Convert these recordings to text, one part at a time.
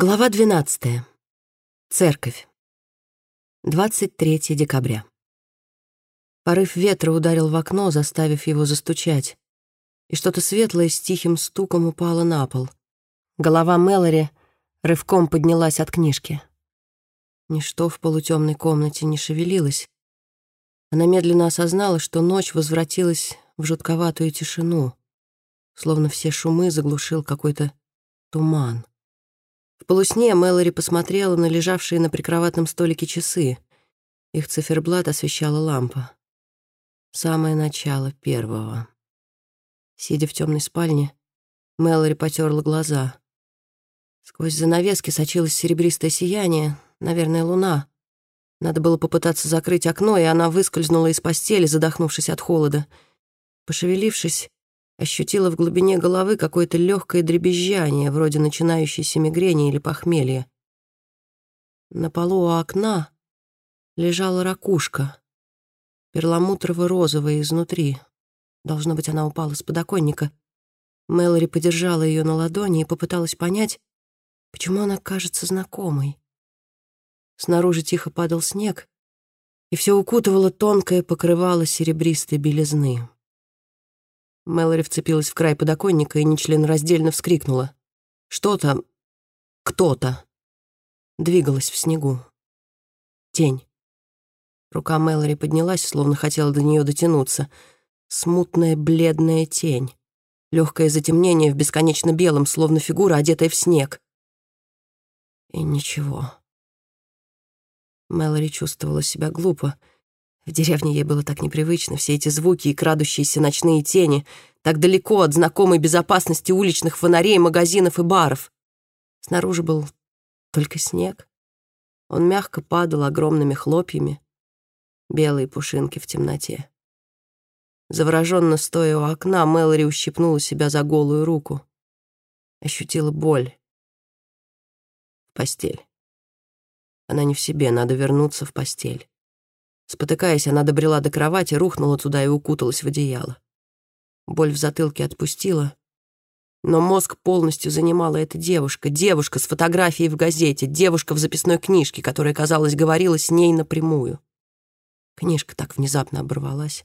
Глава 12. Церковь. 23 декабря. Порыв ветра ударил в окно, заставив его застучать, и что-то светлое с тихим стуком упало на пол. Голова Мэлори рывком поднялась от книжки. Ничто в полутемной комнате не шевелилось. Она медленно осознала, что ночь возвратилась в жутковатую тишину, словно все шумы заглушил какой-то туман. В полусне Мэлори посмотрела на лежавшие на прикроватном столике часы. Их циферблат освещала лампа. Самое начало первого. Сидя в темной спальне, Мэлори потерла глаза. Сквозь занавески сочилось серебристое сияние, наверное, луна. Надо было попытаться закрыть окно, и она выскользнула из постели, задохнувшись от холода. Пошевелившись, ощутила в глубине головы какое-то легкое дребезжание, вроде начинающейся мигрени или похмелья. На полу у окна лежала ракушка, перламутрово-розовая изнутри. Должно быть, она упала с подоконника. Мэлори подержала ее на ладони и попыталась понять, почему она кажется знакомой. Снаружи тихо падал снег, и все укутывало тонкое покрывало серебристой белизны. Мэлори вцепилась в край подоконника и нечленораздельно вскрикнула. Что-то, кто-то двигалось в снегу. Тень. Рука Мэлори поднялась, словно хотела до нее дотянуться. Смутная бледная тень. Легкое затемнение в бесконечно белом, словно фигура, одетая в снег. И ничего. Мэлори чувствовала себя глупо, в деревне ей было так непривычно, все эти звуки и крадущиеся ночные тени, так далеко от знакомой безопасности уличных фонарей, магазинов и баров. Снаружи был только снег. Он мягко падал огромными хлопьями, белые пушинки в темноте. Завороженно стоя у окна, Мэлори ущипнула себя за голую руку. Ощутила боль. Постель. Она не в себе, надо вернуться в постель. Спотыкаясь, она добрела до кровати, рухнула туда и укуталась в одеяло. Боль в затылке отпустила, но мозг полностью занимала эта девушка, девушка с фотографией в газете, девушка в записной книжке, которая, казалось, говорила с ней напрямую. Книжка так внезапно оборвалась.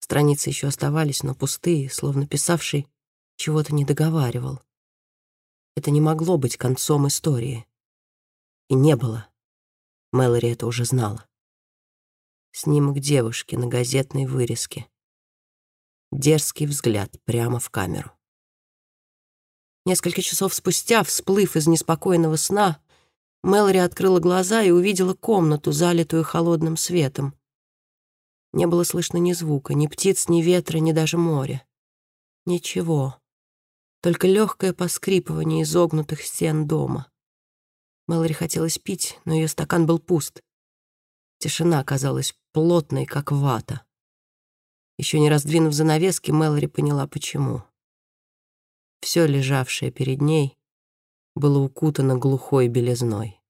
Страницы еще оставались, но пустые, словно писавший чего-то не договаривал. Это не могло быть концом истории. И не было. Мэлори это уже знала. Снимок девушки на газетной вырезке. Дерзкий взгляд прямо в камеру. Несколько часов спустя, всплыв из неспокойного сна, Мэлори открыла глаза и увидела комнату, залитую холодным светом. Не было слышно ни звука, ни птиц, ни ветра, ни даже моря. Ничего. Только легкое поскрипывание изогнутых стен дома. Мэлори хотелось пить, но ее стакан был пуст. Тишина казалась плотной, как вата. Еще не раздвинув занавески, Мэлори поняла, почему. Все лежавшее перед ней было укутано глухой белизной.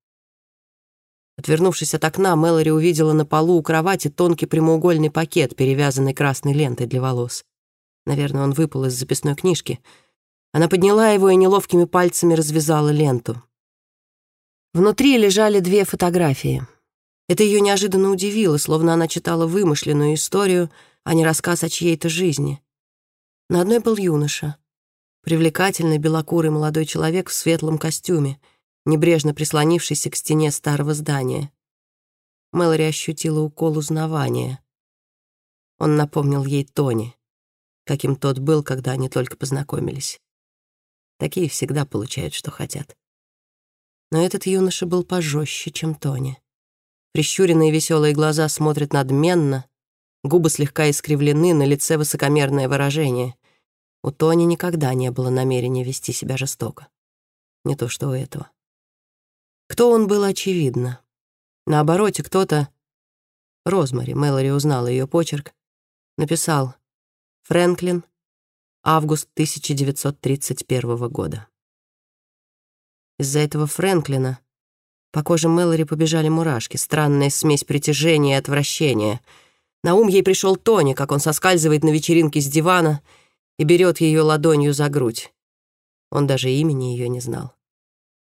Отвернувшись от окна, Мэлори увидела на полу у кровати тонкий прямоугольный пакет, перевязанный красной лентой для волос. Наверное, он выпал из записной книжки. Она подняла его и неловкими пальцами развязала ленту. Внутри лежали две фотографии — это ее неожиданно удивило, словно она читала вымышленную историю, а не рассказ о чьей-то жизни. На одной был юноша. Привлекательный белокурый молодой человек в светлом костюме, небрежно прислонившийся к стене старого здания. Мэлори ощутила укол узнавания. Он напомнил ей Тони, каким тот был, когда они только познакомились. Такие всегда получают, что хотят. Но этот юноша был пожестче, чем Тони. Прищуренные веселые глаза смотрят надменно, губы слегка искривлены, на лице высокомерное выражение. У Тони никогда не было намерения вести себя жестоко. Не то что у этого. Кто он был, очевидно. На обороте кто-то... Розмари, Мэлори узнала ее почерк, написал «Фрэнклин, август 1931 года». Из-за этого Фрэнклина по коже Мэлори побежали мурашки, странная смесь притяжения и отвращения. На ум ей пришел Тони, как он соскальзывает на вечеринке с дивана и берет ее ладонью за грудь. Он даже имени ее не знал.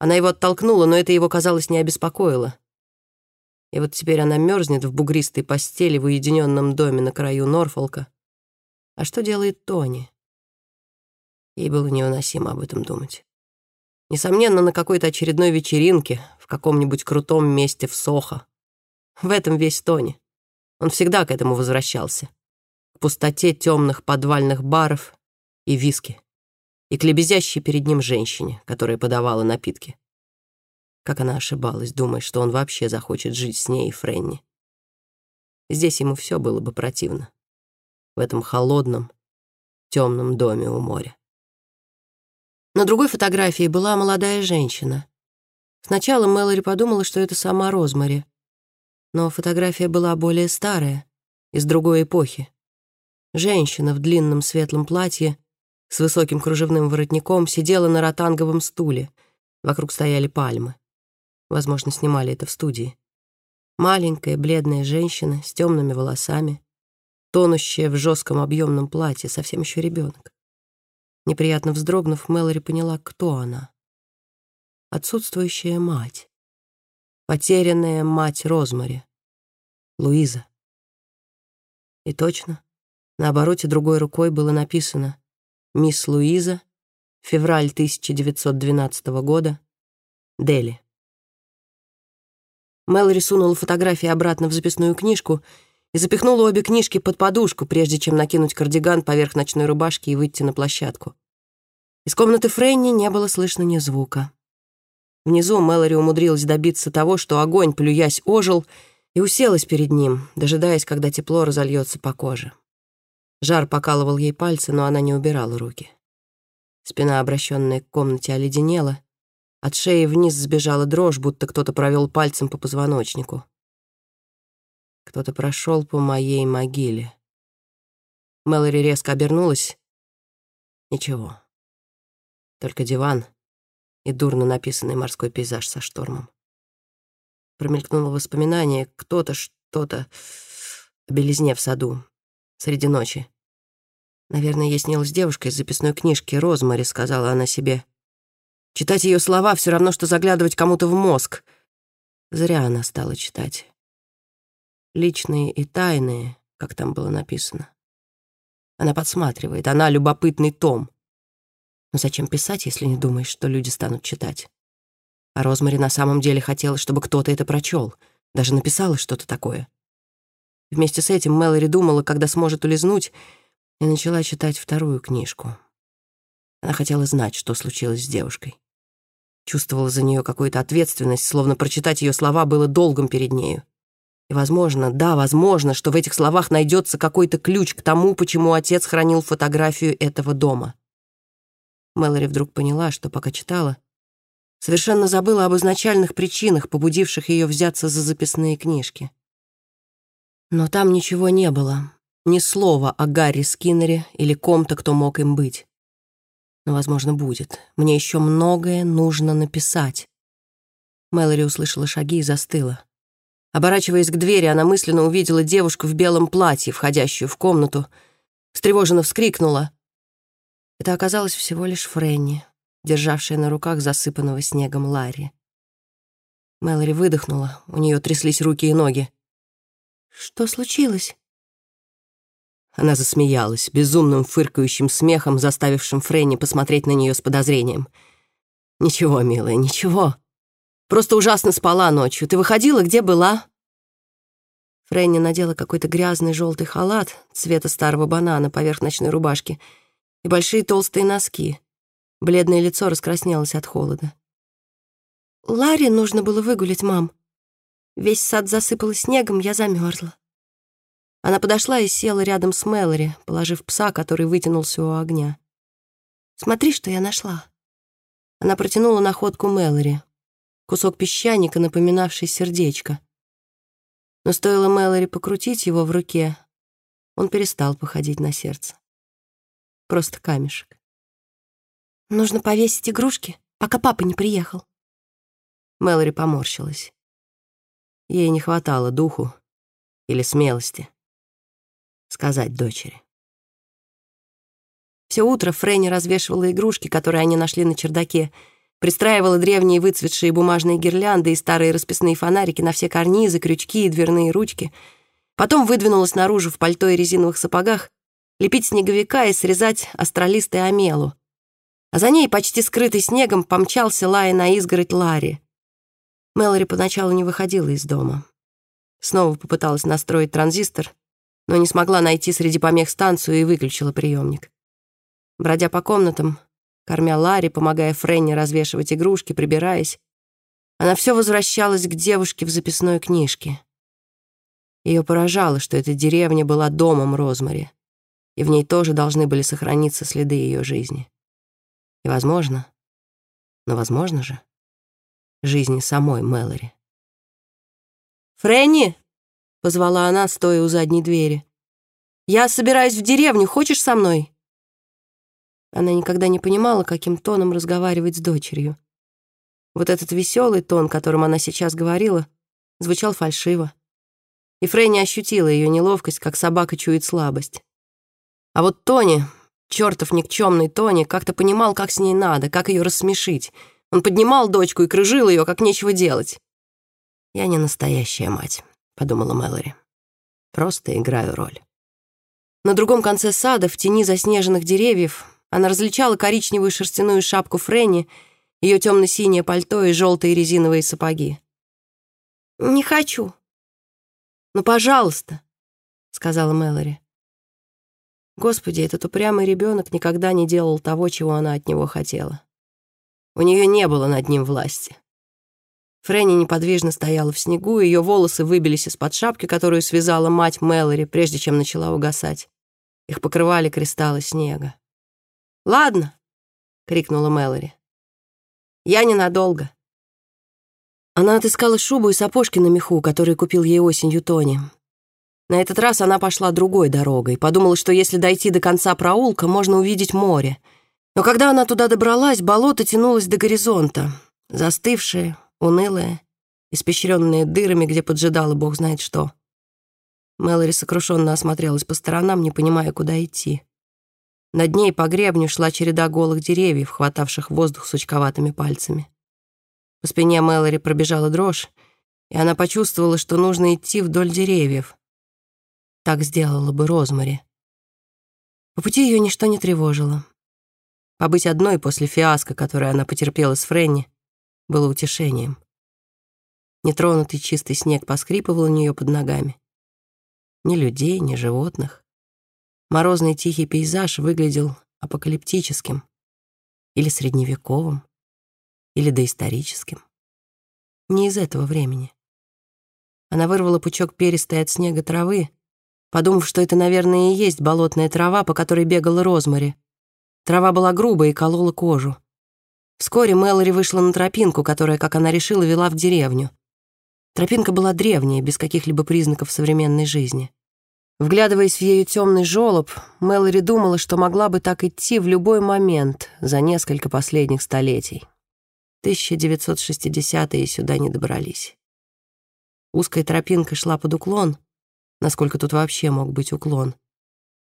Она его оттолкнула, но это его, казалось, не обеспокоило. И вот теперь она мерзнет в бугристой постели в уединенном доме на краю Норфолка. А что делает Тони? Ей было невыносимо об этом думать. Несомненно, на какой-то очередной вечеринке в каком-нибудь крутом месте в Сохо. В этом весь Тони. Он всегда к этому возвращался. К пустоте темных подвальных баров и виски. И к лебезящей перед ним женщине, которая подавала напитки. Как она ошибалась, думая, что он вообще захочет жить с ней и Френни. Здесь ему все было бы противно. В этом холодном, темном доме у моря. На другой фотографии была молодая женщина. Сначала Мэлори подумала, что это сама Розмари. Но фотография была более старая, из другой эпохи. Женщина в длинном светлом платье с высоким кружевным воротником сидела на ротанговом стуле. Вокруг стояли пальмы. Возможно, снимали это в студии. Маленькая, бледная женщина с темными волосами, тонущая в жестком объемном платье, совсем еще ребенок. Неприятно вздрогнув, Мэлори поняла, кто она. Отсутствующая мать. Потерянная мать Розмари. Луиза. И точно, на обороте другой рукой было написано «Мисс Луиза, февраль 1912 года, Дели». Мэлори сунула фотографии обратно в записную книжку и запихнула обе книжки под подушку, прежде чем накинуть кардиган поверх ночной рубашки и выйти на площадку. Из комнаты Фрэнни не было слышно ни звука. Внизу Мэлори умудрилась добиться того, что огонь, плюясь, ожил и уселась перед ним, дожидаясь, когда тепло разольется по коже. Жар покалывал ей пальцы, но она не убирала руки. Спина, обращенная к комнате, оледенела, от шеи вниз сбежала дрожь, будто кто-то провел пальцем по позвоночнику. Кто-то прошел по моей могиле. Мэлори резко обернулась. Ничего. Только диван и дурно написанный морской пейзаж со штормом. Промелькнуло воспоминание, кто-то, что-то о белизне в саду среди ночи. Наверное, ей снилась девушка из записной книжки «Розмари», сказала она себе. Читать ее слова все равно, что заглядывать кому-то в мозг. Зря она стала читать. Личные и тайные, как там было написано. Она подсматривает, она любопытный том. Но зачем писать, если не думаешь, что люди станут читать? А Розмари на самом деле хотела, чтобы кто-то это прочел, даже написала что-то такое. Вместе с этим Мэлори думала, когда сможет улизнуть, и начала читать вторую книжку. Она хотела знать, что случилось с девушкой. Чувствовала за нее какую-то ответственность, словно прочитать ее слова было долгом перед нею. И, возможно, да, возможно, что в этих словах найдется какой-то ключ к тому, почему отец хранил фотографию этого дома. Мэлори вдруг поняла, что пока читала, совершенно забыла об изначальных причинах, побудивших ее взяться за записные книжки. Но там ничего не было, ни слова о Гарри Скиннере или ком-то, кто мог им быть но, возможно, будет. Мне еще многое нужно написать. Мэлори услышала шаги и застыла. Оборачиваясь к двери, она мысленно увидела девушку в белом платье, входящую в комнату. Встревоженно вскрикнула. Это оказалось всего лишь Фрэнни, державшая на руках засыпанного снегом Ларри. Мэлори выдохнула, у нее тряслись руки и ноги. «Что случилось?» Она засмеялась, безумным фыркающим смехом, заставившим Фрэнни посмотреть на нее с подозрением. «Ничего, милая, ничего. Просто ужасно спала ночью. Ты выходила, где была?» Фрэнни надела какой-то грязный желтый халат цвета старого банана поверх ночной рубашки и большие толстые носки. Бледное лицо раскраснелось от холода. «Ларри нужно было выгулять, мам. Весь сад засыпало снегом, я замерзла. Она подошла и села рядом с Мэлори, положив пса, который вытянулся у огня. «Смотри, что я нашла». Она протянула находку Мэлори, кусок песчаника, напоминавший сердечко. Но стоило Мэлори покрутить его в руке, он перестал походить на сердце. Просто камешек. «Нужно повесить игрушки, пока папа не приехал». Мэлори поморщилась. Ей не хватало духу или смелости сказать дочери. Все утро Фрэнни развешивала игрушки, которые они нашли на чердаке, пристраивала древние выцветшие бумажные гирлянды и старые расписные фонарики на все карнизы, крючки и дверные ручки. Потом выдвинулась наружу в пальто и резиновых сапогах лепить снеговика и срезать астролистой омелу. А за ней, почти скрытый снегом, помчался лая на изгородь Ларри. Мэлори поначалу не выходила из дома. Снова попыталась настроить транзистор, но не смогла найти среди помех станцию и выключила приемник. Бродя по комнатам, кормя Ларри, помогая Френни развешивать игрушки, прибираясь, она все возвращалась к девушке в записной книжке. Ее поражало, что эта деревня была домом Розмари, и в ней тоже должны были сохраниться следы ее жизни. И, возможно, но возможно же, жизни самой Мэлори. «Фрэнни!» — позвала она, стоя у задней двери. «Я собираюсь в деревню, хочешь со мной?» Она никогда не понимала, каким тоном разговаривать с дочерью. Вот этот веселый тон, которым она сейчас говорила, звучал фальшиво. И Фрэнни ощутила ее неловкость, как собака чует слабость. А вот Тони, чертов никчемный Тони, как-то понимал, как с ней надо, как ее рассмешить. Он поднимал дочку и кружил ее, как нечего делать. «Я не настоящая мать», — подумала Мэлори. «Просто играю роль». На другом конце сада, в тени заснеженных деревьев, она различала коричневую шерстяную шапку Фрэнни, ее темно-синее пальто и желтые резиновые сапоги. «Не хочу». «Ну, пожалуйста», — сказала Мэлори. Господи, этот упрямый ребенок никогда не делал того, чего она от него хотела. У нее не было над ним власти. Фрэнни неподвижно стояла в снегу, ее волосы выбились из-под шапки, которую связала мать Мэлори, прежде чем начала угасать. Их покрывали кристаллы снега. «Ладно», — крикнула Мэлори. «Я ненадолго». Она отыскала шубу и сапожки на меху, которые купил ей осенью Тони. На этот раз она пошла другой дорогой, подумала, что если дойти до конца проулка, можно увидеть море. Но когда она туда добралась, болото тянулось до горизонта, застывшее, унылое, испещренное дырами, где поджидало бог знает что. Мэлори сокрушенно осмотрелась по сторонам, не понимая, куда идти. Над ней по гребню шла череда голых деревьев, хватавших воздух сучковатыми пальцами. По спине Мэлори пробежала дрожь, и она почувствовала, что нужно идти вдоль деревьев. Так сделала бы Розмари. По пути ее ничто не тревожило. Побыть одной после фиаско, которое она потерпела с Френни, было утешением. Нетронутый чистый снег поскрипывал у нее под ногами. Ни людей, ни животных. Морозный тихий пейзаж выглядел апокалиптическим или средневековым, или доисторическим. Не из этого времени. Она вырвала пучок перистой от снега травы, подумав, что это, наверное, и есть болотная трава, по которой бегала Розмари. Трава была грубая и колола кожу. Вскоре Мэлори вышла на тропинку, которая, как она решила, вела в деревню. Тропинка была древняя, без каких-либо признаков современной жизни. Вглядываясь в ее темный желоб, Мэлори думала, что могла бы так идти в любой момент за несколько последних столетий. 1960-е сюда не добрались. Узкая тропинка шла под уклон, насколько тут вообще мог быть уклон.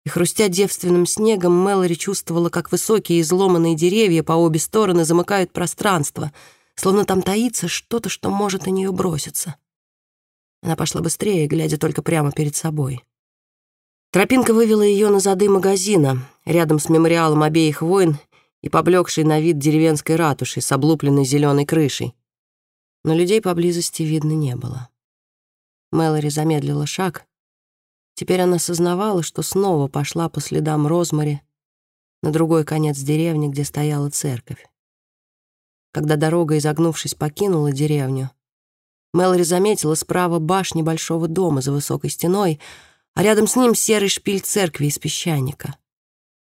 И хрустя девственным снегом, Мэлори чувствовала, как высокие изломанные деревья по обе стороны замыкают пространство, словно там таится что-то, что может на нее броситься. Она пошла быстрее, глядя только прямо перед собой. Тропинка вывела ее на зады магазина, рядом с мемориалом обеих войн и поблекшей на вид деревенской ратушей с облупленной зеленой крышей. Но людей поблизости видно не было. Мэлори замедлила шаг, Теперь она осознавала, что снова пошла по следам Розмари на другой конец деревни, где стояла церковь. Когда дорога, изогнувшись, покинула деревню, Мэлори заметила справа башни большого дома за высокой стеной, а рядом с ним серый шпиль церкви из песчаника.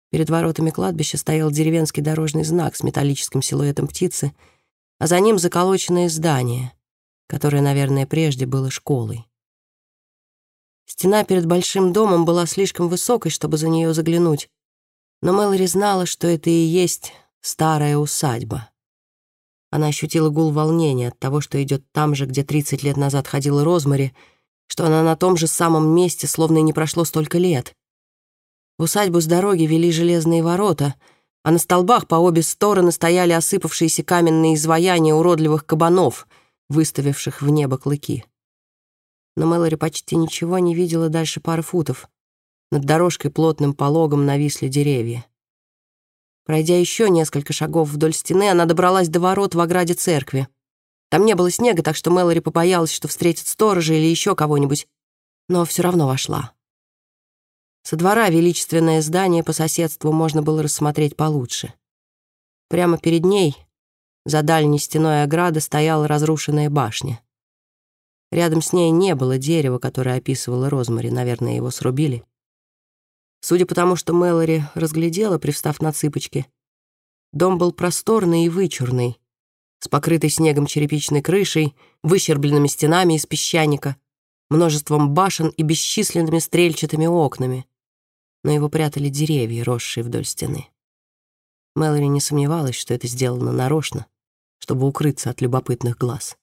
Перед воротами кладбища стоял деревенский дорожный знак с металлическим силуэтом птицы, а за ним заколоченное здание, которое, наверное, прежде было школой. Стена перед большим домом была слишком высокой, чтобы за нее заглянуть, но Мэлори знала, что это и есть старая усадьба. Она ощутила гул волнения от того, что идет там же, где 30 лет назад ходила Розмари, что она на том же самом месте, словно и не прошло столько лет. В усадьбу с дороги вели железные ворота, а на столбах по обе стороны стояли осыпавшиеся каменные изваяния уродливых кабанов, выставивших в небо клыки. Но Мэлори почти ничего не видела дальше пары футов. Над дорожкой плотным пологом нависли деревья. Пройдя еще несколько шагов вдоль стены, она добралась до ворот в ограде церкви. Там не было снега, так что Мэлори побоялась, что встретит сторожа или еще кого-нибудь, но все равно вошла. Со двора величественное здание по соседству можно было рассмотреть получше. Прямо перед ней, за дальней стеной ограды, стояла разрушенная башня. Рядом с ней не было дерева, которое описывало Розмари, наверное, его срубили. Судя по тому, что Мэлори разглядела, привстав на цыпочки, дом был просторный и вычурный, с покрытой снегом черепичной крышей, выщербленными стенами из песчаника, множеством башен и бесчисленными стрельчатыми окнами но его прятали деревья, росшие вдоль стены. Мэлори не сомневалась, что это сделано нарочно, чтобы укрыться от любопытных глаз.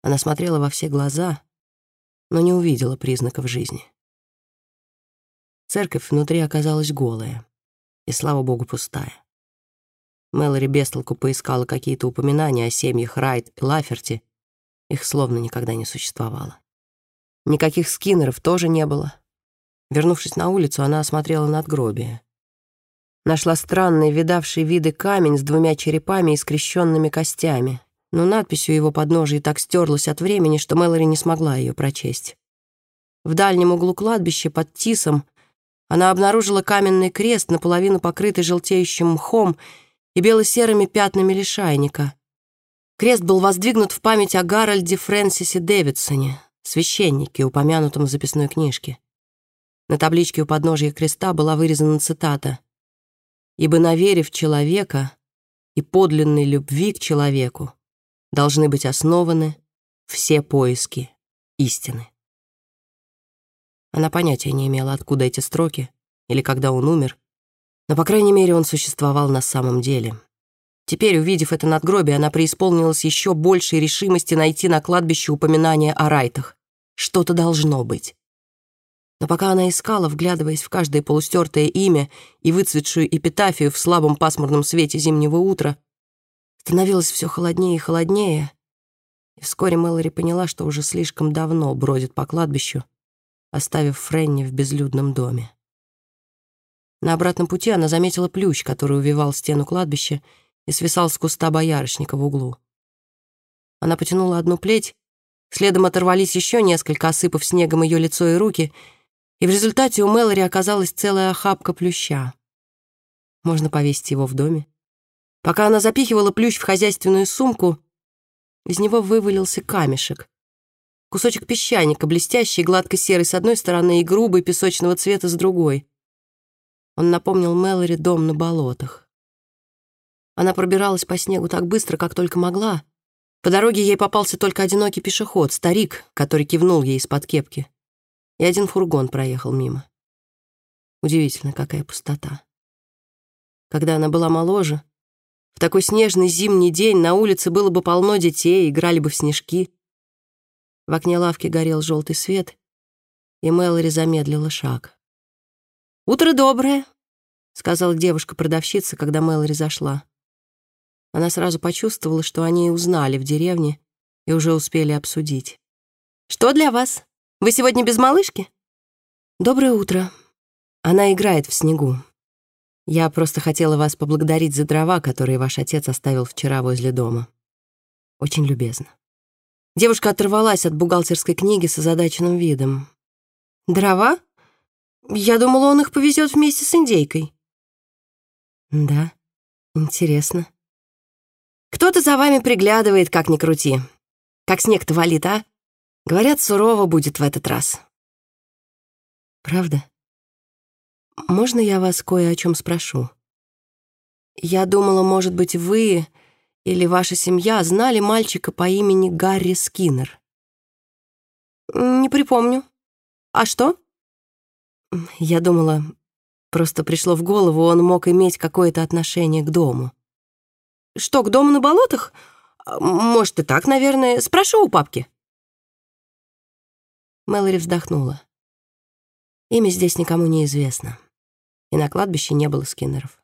Она смотрела во все глаза, но не увидела признаков жизни. Церковь внутри оказалась голая и, слава богу, пустая. Мэлори бестолку поискала какие-то упоминания о семьях Райт и Лаферти. Их словно никогда не существовало. Никаких скиннеров тоже не было. Вернувшись на улицу, она осмотрела надгробие. Нашла странный, видавший виды камень с двумя черепами и скрещенными костями, но надпись у его подножия так стерлась от времени, что Мэлори не смогла ее прочесть. В дальнем углу кладбища под тисом она обнаружила каменный крест, наполовину покрытый желтеющим мхом и бело-серыми пятнами лишайника. Крест был воздвигнут в память о Гарольде Фрэнсисе Дэвидсоне, священнике, упомянутом в записной книжке. На табличке у подножия креста была вырезана цитата «Ибо на вере в человека и подлинной любви к человеку должны быть основаны все поиски истины». Она понятия не имела, откуда эти строки или когда он умер, но, по крайней мере, он существовал на самом деле. Теперь, увидев это надгробие, она преисполнилась еще большей решимости найти на кладбище упоминание о райтах. Что-то должно быть. Но пока она искала, вглядываясь в каждое полустертое имя и выцветшую эпитафию в слабом пасмурном свете зимнего утра, становилось все холоднее и холоднее, и вскоре Мэлори поняла, что уже слишком давно бродит по кладбищу, оставив Френни в безлюдном доме. На обратном пути она заметила плющ, который увивал стену кладбища и свисал с куста боярышника в углу. Она потянула одну плеть, следом оторвались еще несколько, осыпав снегом ее лицо и руки — и в результате у Мэлори оказалась целая охапка плюща. Можно повесить его в доме. Пока она запихивала плющ в хозяйственную сумку, из него вывалился камешек. Кусочек песчаника, блестящий, гладко-серый с одной стороны и грубый, песочного цвета с другой. Он напомнил Мэлори дом на болотах. Она пробиралась по снегу так быстро, как только могла. По дороге ей попался только одинокий пешеход, старик, который кивнул ей из-под кепки и один фургон проехал мимо. Удивительно, какая пустота. Когда она была моложе, в такой снежный зимний день на улице было бы полно детей, играли бы в снежки. В окне лавки горел желтый свет, и Мэлори замедлила шаг. «Утро доброе», — сказала девушка-продавщица, когда Мэлори зашла. Она сразу почувствовала, что они узнали в деревне и уже успели обсудить. «Что для вас?» Вы сегодня без малышки?» «Доброе утро. Она играет в снегу. Я просто хотела вас поблагодарить за дрова, которые ваш отец оставил вчера возле дома. Очень любезно». Девушка оторвалась от бухгалтерской книги с озадаченным видом. «Дрова? Я думала, он их повезет вместе с индейкой». «Да, интересно». «Кто-то за вами приглядывает, как ни крути. Как снег-то валит, а? Говорят, сурово будет в этот раз. Правда? Можно я вас кое о чем спрошу? Я думала, может быть, вы или ваша семья знали мальчика по имени Гарри Скиннер. Не припомню. А что? Я думала, просто пришло в голову, он мог иметь какое-то отношение к дому. Что, к дому на болотах? Может, и так, наверное. Спрошу у папки. Мэлори вздохнула. Имя здесь никому не известно. И на кладбище не было скиннеров.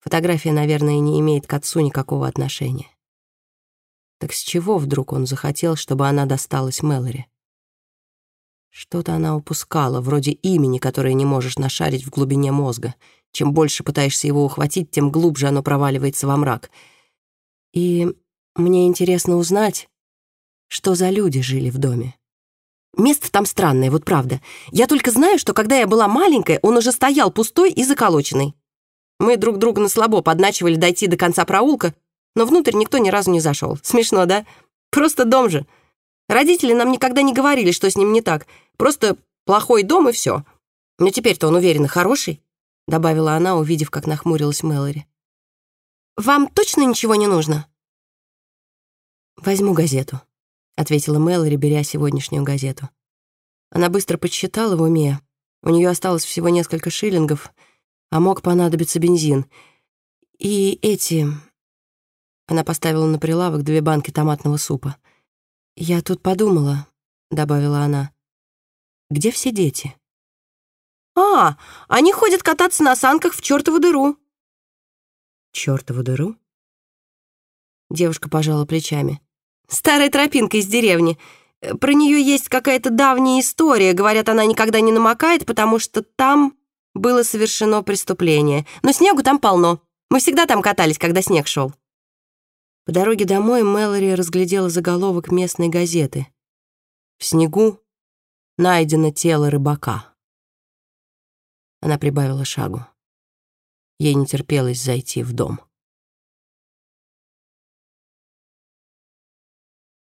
Фотография, наверное, не имеет к отцу никакого отношения. Так с чего вдруг он захотел, чтобы она досталась Мэлори? Что-то она упускала, вроде имени, которое не можешь нашарить в глубине мозга. Чем больше пытаешься его ухватить, тем глубже оно проваливается во мрак. И мне интересно узнать, что за люди жили в доме. Место там странное, вот правда. Я только знаю, что когда я была маленькая, он уже стоял пустой и заколоченный. Мы друг друга на слабо подначивали дойти до конца проулка, но внутрь никто ни разу не зашел. Смешно, да? Просто дом же. Родители нам никогда не говорили, что с ним не так. Просто плохой дом и все. Но теперь-то он уверенно хороший, добавила она, увидев, как нахмурилась Мэлори. Вам точно ничего не нужно? Возьму газету, ответила Мэлори, беря сегодняшнюю газету. Она быстро подсчитала в уме. У нее осталось всего несколько шиллингов, а мог понадобиться бензин. И эти... Она поставила на прилавок две банки томатного супа. «Я тут подумала», — добавила она. «Где все дети?» «А, они ходят кататься на санках в чертову дыру». «Чертову дыру?» Девушка пожала плечами. «Старая тропинка из деревни. Про нее есть какая-то давняя история. Говорят, она никогда не намокает, потому что там было совершено преступление. Но снегу там полно. Мы всегда там катались, когда снег шел. По дороге домой Мэлори разглядела заголовок местной газеты. В снегу найдено тело рыбака. Она прибавила шагу. Ей не терпелось зайти в дом.